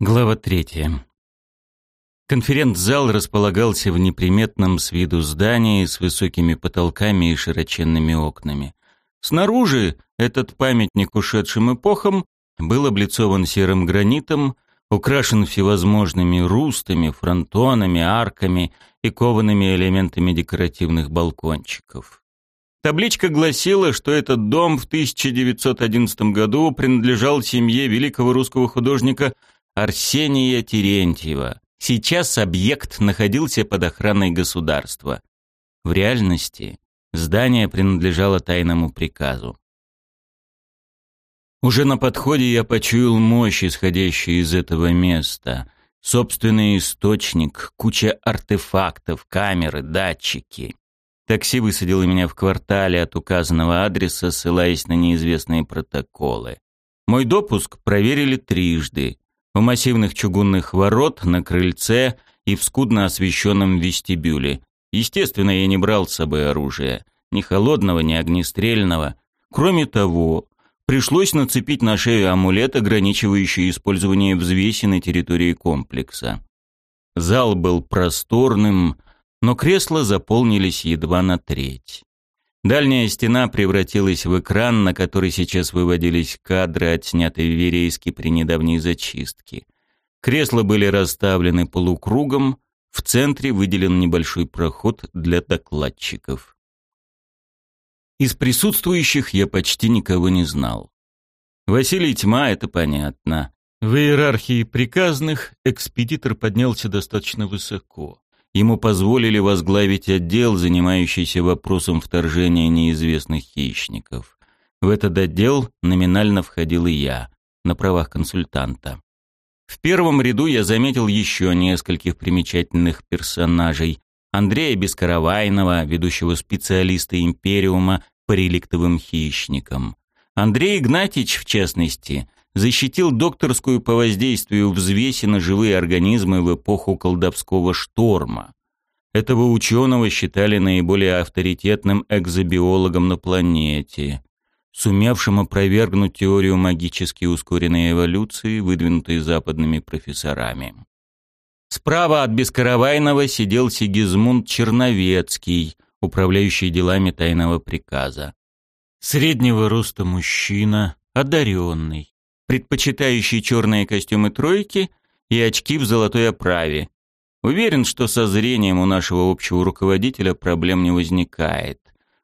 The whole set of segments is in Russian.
Глава третья. Конференц-зал располагался в неприметном с виду здании с высокими потолками и широченными окнами. Снаружи этот памятник ушедшим эпохам был облицован серым гранитом, украшен всевозможными рустами, фронтонами, арками и коваными элементами декоративных балкончиков. Табличка гласила, что этот дом в 1911 году принадлежал семье великого русского художника Арсения Терентьева. Сейчас объект находился под охраной государства. В реальности здание принадлежало тайному приказу. Уже на подходе я почуял мощь, исходящую из этого места. Собственный источник, куча артефактов, камеры, датчики. Такси высадило меня в квартале от указанного адреса, ссылаясь на неизвестные протоколы. Мой допуск проверили трижды у массивных чугунных ворот, на крыльце и в скудно освещенном вестибюле. Естественно, я не брал с собой оружие. Ни холодного, ни огнестрельного. Кроме того, пришлось нацепить на шею амулет, ограничивающий использование взвеси на территории комплекса. Зал был просторным, но кресла заполнились едва на треть. Дальняя стена превратилась в экран, на который сейчас выводились кадры, отснятые в Верейске при недавней зачистке. Кресла были расставлены полукругом, в центре выделен небольшой проход для докладчиков. Из присутствующих я почти никого не знал. Василий Тьма — это понятно. В иерархии приказных экспедитор поднялся достаточно высоко ему позволили возглавить отдел, занимающийся вопросом вторжения неизвестных хищников. В этот отдел номинально входил и я, на правах консультанта. В первом ряду я заметил еще нескольких примечательных персонажей. Андрея Бескаравайнова, ведущего специалиста Империума по реликтовым хищникам. Андрей Игнатьич, в частности, защитил докторскую по воздействию взвеси на живые организмы в эпоху колдовского шторма. Этого ученого считали наиболее авторитетным экзобиологом на планете, сумевшим опровергнуть теорию магически ускоренной эволюции, выдвинутой западными профессорами. Справа от Бескаравайного сидел Сигизмунд Черновецкий, управляющий делами тайного приказа. Среднего роста мужчина, одаренный предпочитающий черные костюмы тройки и очки в золотой оправе. Уверен, что со зрением у нашего общего руководителя проблем не возникает.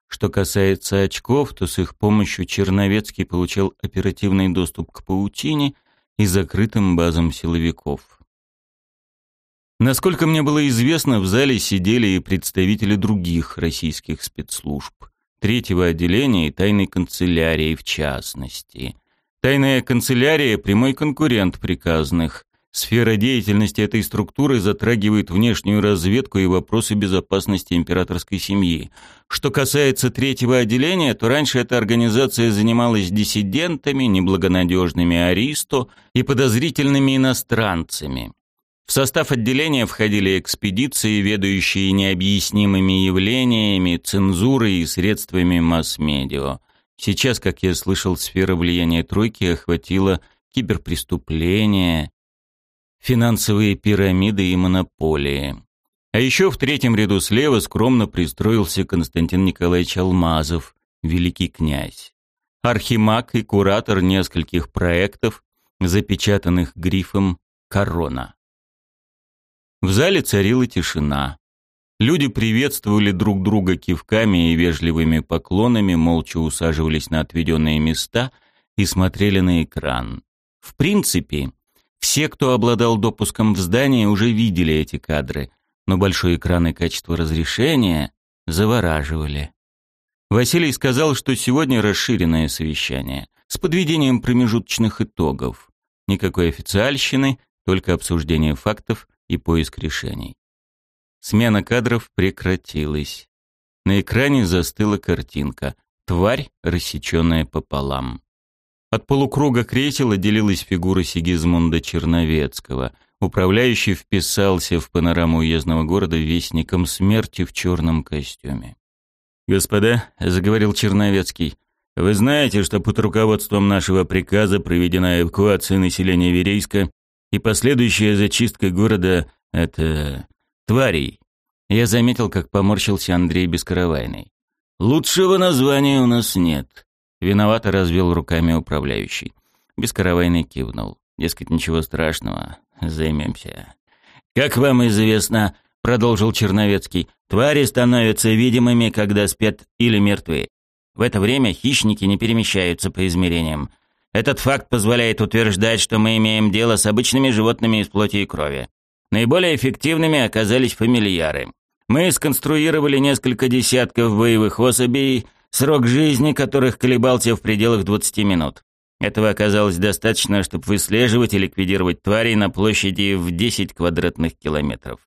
Что касается очков, то с их помощью Черновецкий получал оперативный доступ к паутине и закрытым базам силовиков. Насколько мне было известно, в зале сидели и представители других российских спецслужб, третьего отделения и тайной канцелярии в частности. Тайная канцелярия – прямой конкурент приказных. Сфера деятельности этой структуры затрагивает внешнюю разведку и вопросы безопасности императорской семьи. Что касается третьего отделения, то раньше эта организация занималась диссидентами, неблагонадежными аристо и подозрительными иностранцами. В состав отделения входили экспедиции, ведающие необъяснимыми явлениями, цензурой и средствами масс-медиа. Сейчас, как я слышал, сфера влияния тройки охватила киберпреступления, финансовые пирамиды и монополии. А еще в третьем ряду слева скромно пристроился Константин Николаевич Алмазов, великий князь. Архимаг и куратор нескольких проектов, запечатанных грифом «Корона». В зале царила тишина. Люди приветствовали друг друга кивками и вежливыми поклонами, молча усаживались на отведенные места и смотрели на экран. В принципе, все, кто обладал допуском в здание, уже видели эти кадры, но большой экран и качество разрешения завораживали. Василий сказал, что сегодня расширенное совещание с подведением промежуточных итогов. Никакой официальщины, только обсуждение фактов и поиск решений. Смена кадров прекратилась. На экране застыла картинка. Тварь, рассеченная пополам. От полукруга кресел отделилась фигура Сигизмунда Черновецкого. Управляющий вписался в панораму уездного города вестником смерти в черном костюме. «Господа», — заговорил Черновецкий, — «вы знаете, что под руководством нашего приказа проведена эвакуация населения Верейска и последующая зачистка города — это... тварей. Я заметил, как поморщился Андрей Бескаравайный. «Лучшего названия у нас нет», — виновато развел руками управляющий. Бескаравайный кивнул. Дескать, ничего страшного, займемся. «Как вам известно», — продолжил Черновецкий, «твари становятся видимыми, когда спят или мертвы. В это время хищники не перемещаются по измерениям. Этот факт позволяет утверждать, что мы имеем дело с обычными животными из плоти и крови. Наиболее эффективными оказались фамильяры. Мы сконструировали несколько десятков боевых особей, срок жизни которых колебался в пределах 20 минут. Этого оказалось достаточно, чтобы выслеживать и ликвидировать тварей на площади в 10 квадратных километров.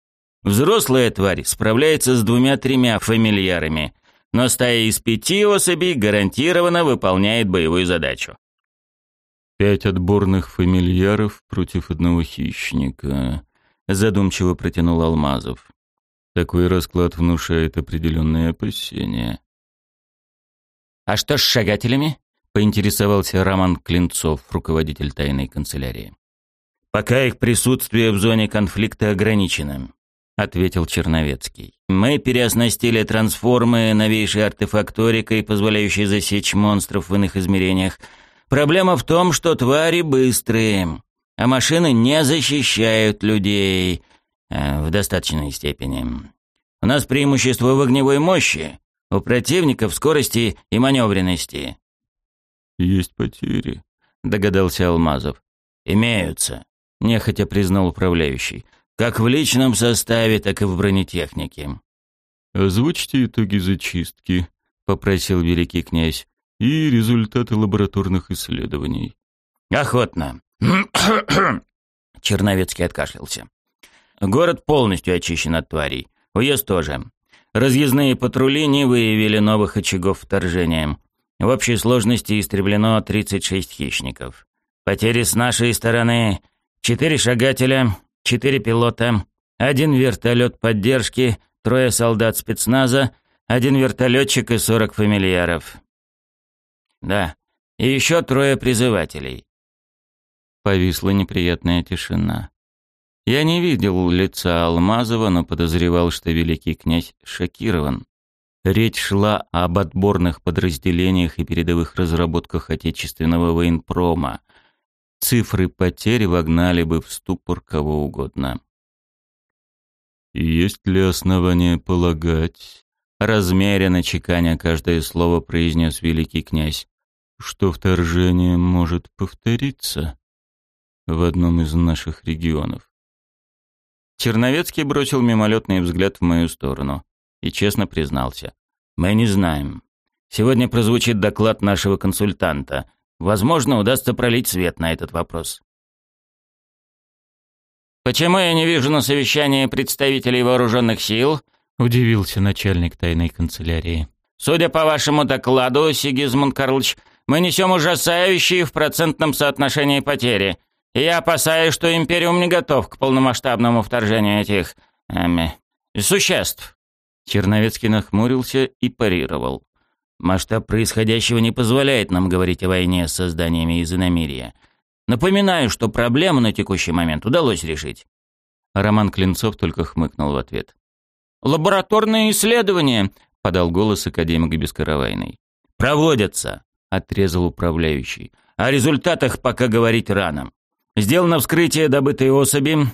Взрослая тварь справляется с двумя-тремя фамильярами, но стая из пяти особей гарантированно выполняет боевую задачу. «Пять отборных фамильяров против одного хищника», — задумчиво протянул Алмазов. Такой расклад внушает определенные опасения. «А что с шагателями?» — поинтересовался Роман Клинцов, руководитель тайной канцелярии. «Пока их присутствие в зоне конфликта ограничено», — ответил Черновецкий. «Мы переоснастили трансформы новейшей артефакторикой, позволяющей засечь монстров в иных измерениях. Проблема в том, что твари быстрые, а машины не защищают людей э, в достаточной степени. У нас преимущество в огневой мощи, у противника в скорости и маневренности. Есть потери, догадался Алмазов. Имеются, нехотя признал управляющий, как в личном составе, так и в бронетехнике. Озвучьте итоги зачистки, попросил великий князь, и результаты лабораторных исследований. Охотно. Черновецкий откашлялся. Город полностью очищен от тварей. Уезд тоже. Разъездные патрули не выявили новых очагов вторжения. В общей сложности истреблено 36 хищников. Потери с нашей стороны — 4 шагателя, 4 пилота, один вертолет поддержки, трое солдат спецназа, один вертолетчик и 40 фамильяров. Да, и еще трое призывателей. Повисла неприятная тишина. Я не видел лица Алмазова, но подозревал, что великий князь шокирован. Речь шла об отборных подразделениях и передовых разработках отечественного военпрома. Цифры потерь вогнали бы в ступор кого угодно. «Есть ли основания полагать, размеренно чеканя каждое слово произнес великий князь, что вторжение может повториться в одном из наших регионов. Черновецкий бросил мимолетный взгляд в мою сторону и честно признался. «Мы не знаем. Сегодня прозвучит доклад нашего консультанта. Возможно, удастся пролить свет на этот вопрос». «Почему я не вижу на совещании представителей вооруженных сил?» — удивился начальник тайной канцелярии. «Судя по вашему докладу, Сигизмунд Карлович, мы несем ужасающие в процентном соотношении потери. Я опасаюсь, что Империум не готов к полномасштабному вторжению этих... Эм, существ». Черновецкий нахмурился и парировал. «Масштаб происходящего не позволяет нам говорить о войне с созданиями из иномирия. Напоминаю, что проблему на текущий момент удалось решить». Роман Клинцов только хмыкнул в ответ. «Лабораторные исследования», — подал голос академик Бескаравайный. «Проводятся», — отрезал управляющий. «О результатах пока говорить рано. Сделано вскрытие добытой особи,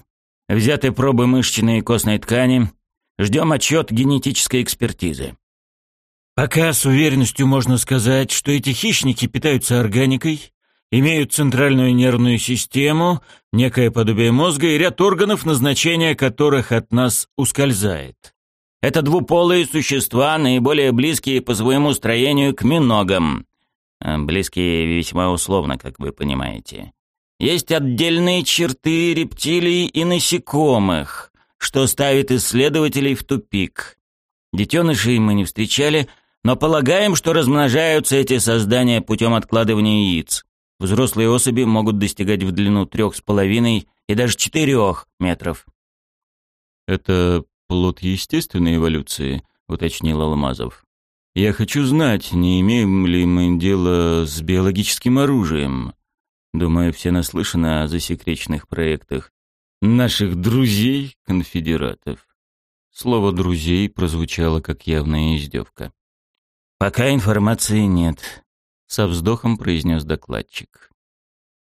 взяты пробы мышечной и костной ткани. Ждем отчет генетической экспертизы». Пока с уверенностью можно сказать, что эти хищники питаются органикой, имеют центральную нервную систему, некое подобие мозга и ряд органов, назначения которых от нас ускользает. Это двуполые существа, наиболее близкие по своему строению к миногам. Близкие весьма условно, как вы понимаете. Есть отдельные черты рептилий и насекомых, что ставит исследователей в тупик. Детенышей мы не встречали, но полагаем, что размножаются эти создания путем откладывания яиц. Взрослые особи могут достигать в длину трех с половиной и даже четырех метров. Это плод естественной эволюции, уточнил Алмазов. Я хочу знать, не имеем ли мы дело с биологическим оружием. Думаю, все наслышаны о засекреченных проектах наших друзей-конфедератов. Слово «друзей» прозвучало как явная издевка. «Пока информации нет», — со вздохом произнес докладчик.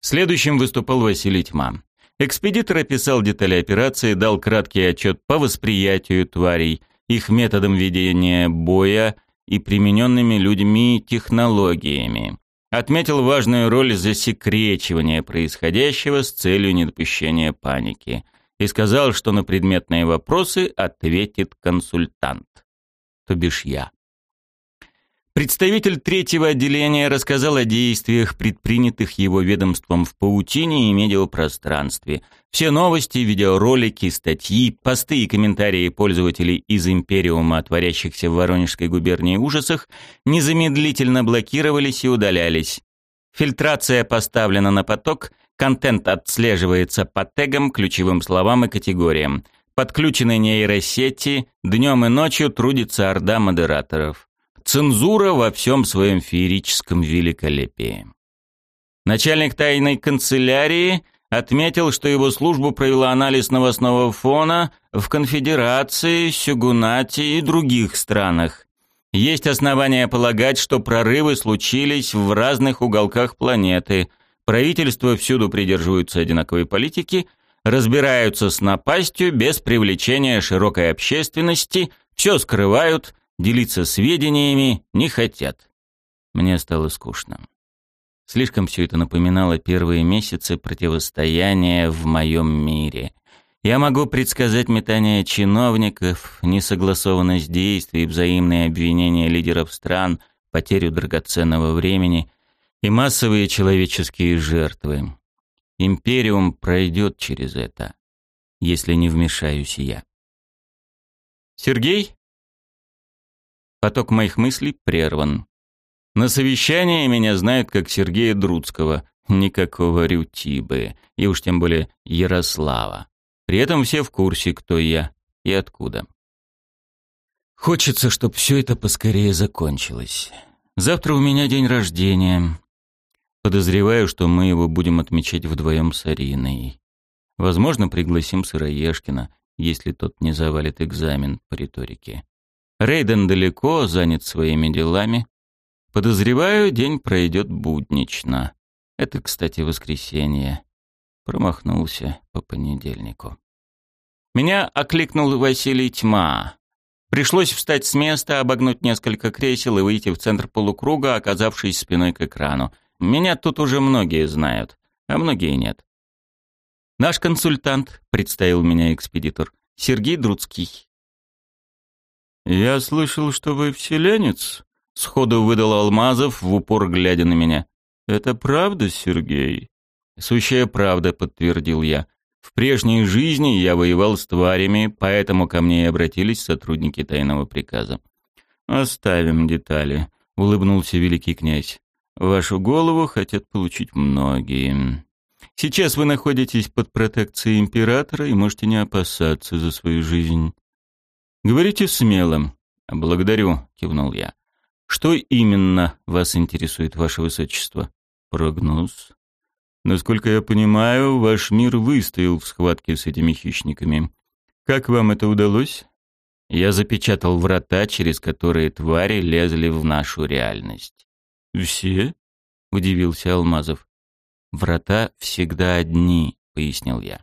Следующим выступал Василий Тьма. Экспедитор описал детали операции, дал краткий отчет по восприятию тварей, их методам ведения боя и примененными людьми технологиями. Отметил важную роль засекречивания происходящего с целью недопущения паники и сказал, что на предметные вопросы ответит консультант, то бишь я. Представитель третьего отделения рассказал о действиях, предпринятых его ведомством в паутине и медиапространстве. Все новости, видеоролики, статьи, посты и комментарии пользователей из Империума творящихся в Воронежской губернии ужасах незамедлительно блокировались и удалялись. Фильтрация поставлена на поток, контент отслеживается по тегам, ключевым словам и категориям. Подключены нейросети, днем и ночью трудится орда модераторов. Цензура во всем своем феерическом великолепии. Начальник тайной канцелярии отметил, что его служба провела анализ новостного фона в Конфедерации, Сюгунате и других странах. Есть основания полагать, что прорывы случились в разных уголках планеты. Правительства всюду придерживаются одинаковой политики, разбираются с напастью без привлечения широкой общественности, все скрывают – делиться сведениями не хотят. Мне стало скучно. Слишком все это напоминало первые месяцы противостояния в моем мире. Я могу предсказать метание чиновников, несогласованность действий, взаимные обвинения лидеров стран, потерю драгоценного времени и массовые человеческие жертвы. Империум пройдет через это, если не вмешаюсь я. «Сергей?» Поток моих мыслей прерван. На совещании меня знают как Сергея Друцкого, никакого Рютибы, и уж тем более Ярослава. При этом все в курсе, кто я и откуда. Хочется, чтобы все это поскорее закончилось. Завтра у меня день рождения. Подозреваю, что мы его будем отмечать вдвоем с Ариной. Возможно, пригласим Сыроежкина, если тот не завалит экзамен по риторике. Рейден далеко, занят своими делами. Подозреваю, день пройдет буднично. Это, кстати, воскресенье. Промахнулся по понедельнику. Меня окликнул Василий Тьма. Пришлось встать с места, обогнуть несколько кресел и выйти в центр полукруга, оказавшись спиной к экрану. Меня тут уже многие знают, а многие нет. Наш консультант, представил меня экспедитор, Сергей Друцкий. «Я слышал, что вы вселенец?» — сходу выдал Алмазов, в упор глядя на меня. «Это правда, Сергей?» «Сущая правда», — подтвердил я. «В прежней жизни я воевал с тварями, поэтому ко мне и обратились сотрудники тайного приказа». «Оставим детали», — улыбнулся великий князь. «Вашу голову хотят получить многие. Сейчас вы находитесь под протекцией императора и можете не опасаться за свою жизнь. «Говорите смело». «Благодарю», — кивнул я. «Что именно вас интересует, ваше высочество?» «Прогноз». «Насколько я понимаю, ваш мир выстоял в схватке с этими хищниками. Как вам это удалось?» Я запечатал врата, через которые твари лезли в нашу реальность. «Все?» — удивился Алмазов. «Врата всегда одни», — пояснил я.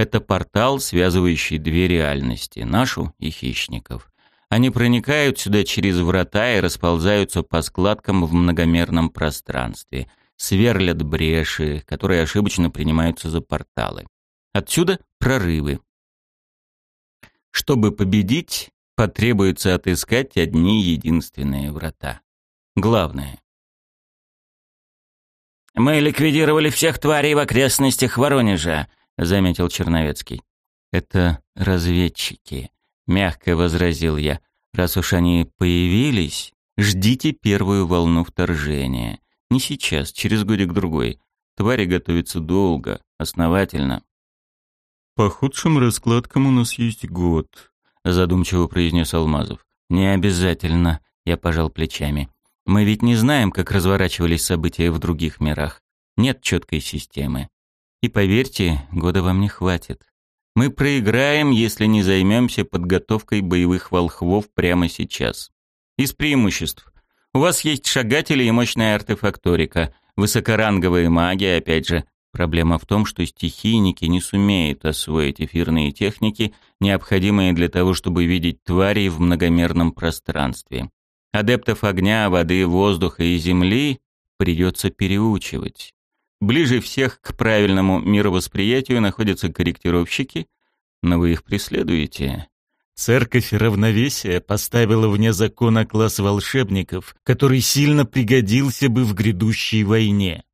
Это портал, связывающий две реальности, нашу и хищников. Они проникают сюда через врата и расползаются по складкам в многомерном пространстве, сверлят бреши, которые ошибочно принимаются за порталы. Отсюда прорывы. Чтобы победить, потребуется отыскать одни единственные врата. Главное. «Мы ликвидировали всех тварей в окрестностях Воронежа», заметил Черновецкий. Это разведчики, мягко возразил я. Раз уж они появились, ждите первую волну вторжения. Не сейчас, через годик-другой. Твари готовятся долго, основательно. «По худшим раскладкам у нас есть год», — задумчиво произнес Алмазов. «Не обязательно», — я пожал плечами. «Мы ведь не знаем, как разворачивались события в других мирах. Нет четкой системы. И поверьте, года вам не хватит. Мы проиграем, если не займемся подготовкой боевых волхвов прямо сейчас. Из преимуществ. У вас есть шагатели и мощная артефакторика, высокоранговые маги, опять же. Проблема в том, что стихийники не сумеют освоить эфирные техники, необходимые для того, чтобы видеть тварей в многомерном пространстве. Адептов огня, воды, воздуха и земли придется переучивать. Ближе всех к правильному мировосприятию находятся корректировщики, но вы их преследуете. Церковь равновесия поставила вне закона класс волшебников, который сильно пригодился бы в грядущей войне.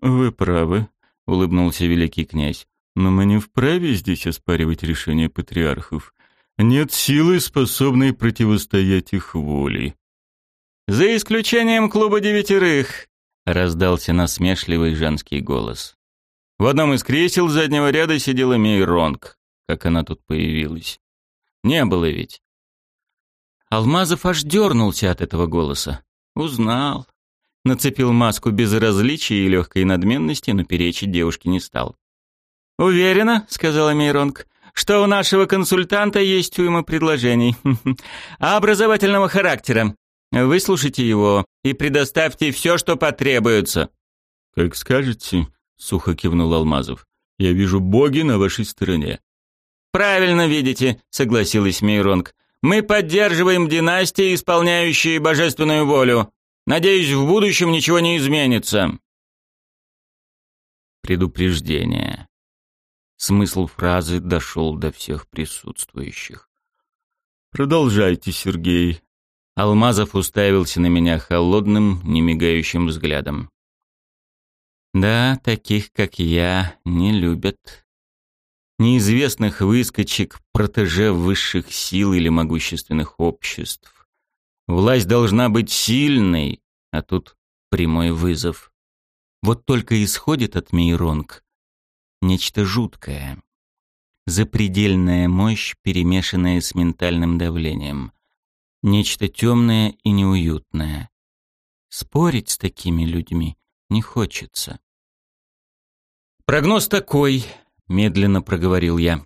«Вы правы», — улыбнулся великий князь. «Но мы не вправе здесь оспаривать решения патриархов. Нет силы, способной противостоять их воле». «За исключением клуба девятерых», — раздался насмешливый женский голос. В одном из кресел заднего ряда сидела Мейронг, как она тут появилась. Не было ведь. Алмазов аж дернулся от этого голоса. Узнал. Нацепил маску безразличия и легкой надменности, но перечить девушке не стал. «Уверена», — сказала Мейронг, — «что у нашего консультанта есть уйма предложений. образовательного характера. Выслушайте его и предоставьте все, что потребуется». «Как скажете», — сухо кивнул Алмазов. «Я вижу боги на вашей стороне». «Правильно видите», — согласилась Мейронг. «Мы поддерживаем династии, исполняющие божественную волю. Надеюсь, в будущем ничего не изменится». Предупреждение. Смысл фразы дошел до всех присутствующих. «Продолжайте, Сергей», Алмазов уставился на меня холодным, немигающим взглядом. Да, таких, как я, не любят. Неизвестных выскочек, протеже высших сил или могущественных обществ. Власть должна быть сильной, а тут прямой вызов. Вот только исходит от Мейронг нечто жуткое. Запредельная мощь, перемешанная с ментальным давлением. Нечто темное и неуютное. Спорить с такими людьми не хочется. «Прогноз такой», — медленно проговорил я.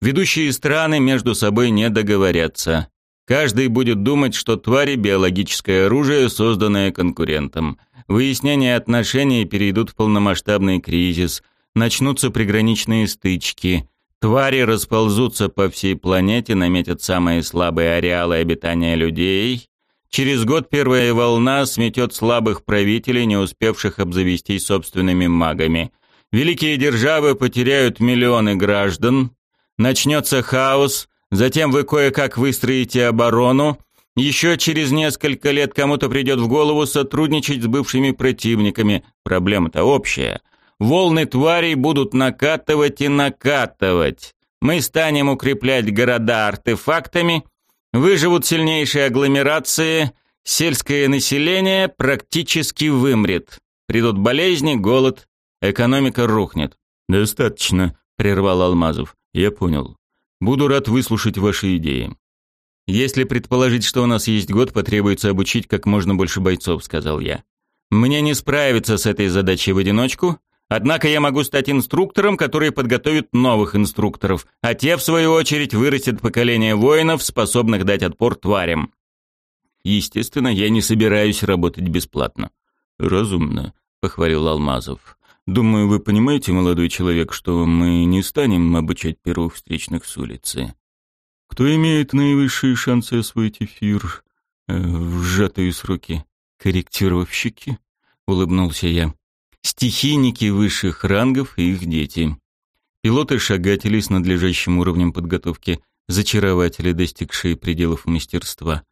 «Ведущие страны между собой не договорятся. Каждый будет думать, что твари — биологическое оружие, созданное конкурентом. Выяснение отношений перейдут в полномасштабный кризис, начнутся приграничные стычки. Твари расползутся по всей планете, наметят самые слабые ареалы обитания людей. Через год первая волна сметет слабых правителей, не успевших обзавестись собственными магами. Великие державы потеряют миллионы граждан. Начнется хаос, затем вы кое-как выстроите оборону. Еще через несколько лет кому-то придет в голову сотрудничать с бывшими противниками. Проблема-то общая. Волны тварей будут накатывать и накатывать. Мы станем укреплять города артефактами, выживут сильнейшие агломерации, сельское население практически вымрет. Придут болезни, голод, экономика рухнет. «Достаточно», — прервал Алмазов. «Я понял. Буду рад выслушать ваши идеи». «Если предположить, что у нас есть год, потребуется обучить как можно больше бойцов», — сказал я. «Мне не справиться с этой задачей в одиночку, Однако я могу стать инструктором, который подготовит новых инструкторов, а те, в свою очередь, вырастет поколение воинов, способных дать отпор тварям. Естественно, я не собираюсь работать бесплатно. Разумно, похвалил Алмазов. Думаю, вы понимаете, молодой человек, что мы не станем обучать первых встречных с улицы. Кто имеет наивысшие шансы освоить эфир э, в сжатые сроки? Корректировщики, улыбнулся я стихийники высших рангов и их дети. Пилоты-шагатели с надлежащим уровнем подготовки, зачарователи, достигшие пределов мастерства.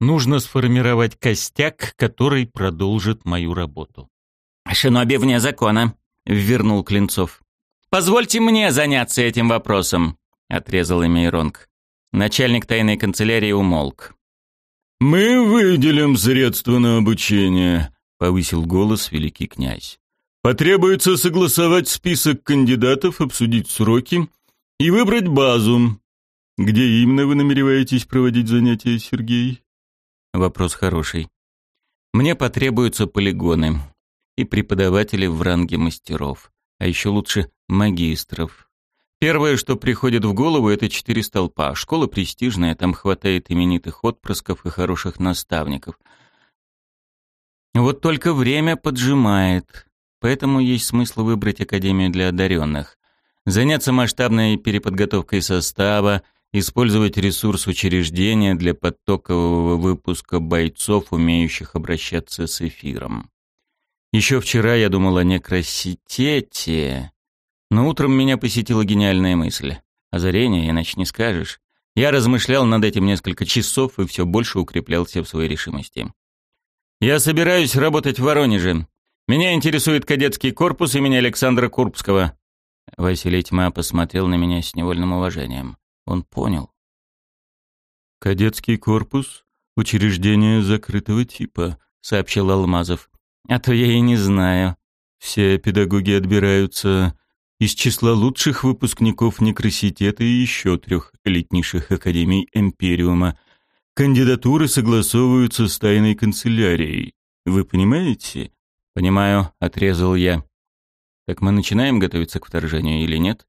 Нужно сформировать костяк, который продолжит мою работу. «Шиноби вне закона», — вернул Клинцов. «Позвольте мне заняться этим вопросом», — отрезал Эмейронг. Начальник тайной канцелярии умолк. «Мы выделим средства на обучение», — повысил голос великий князь. Потребуется согласовать список кандидатов, обсудить сроки и выбрать базу. Где именно вы намереваетесь проводить занятия, Сергей? Вопрос хороший. Мне потребуются полигоны. и преподаватели в ранге мастеров, а еще лучше магистров. Первое, что приходит в голову, это четыре столпа. Школа престижная, там хватает именитых отпрысков и хороших наставников. Вот только время поджимает, поэтому есть смысл выбрать Академию для одаренных. Заняться масштабной переподготовкой состава, использовать ресурс учреждения для подтокового выпуска бойцов, умеющих обращаться с эфиром. Еще вчера я думал о некроситете, но утром меня посетила гениальная мысль. Озарение, иначе не скажешь. Я размышлял над этим несколько часов и все больше укреплялся в своей решимости. Я собираюсь работать в Воронеже. Меня интересует кадетский корпус имени Александра Курбского. Василий Тьма посмотрел на меня с невольным уважением. Он понял. «Кадетский корпус — учреждение закрытого типа», — сообщил Алмазов. «А то я и не знаю». «Все педагоги отбираются из числа лучших выпускников некроситета и еще трех элитнейших академий Империума. Кандидатуры согласовываются с тайной канцелярией. Вы понимаете?» «Понимаю», — отрезал я. «Так мы начинаем готовиться к вторжению или нет?»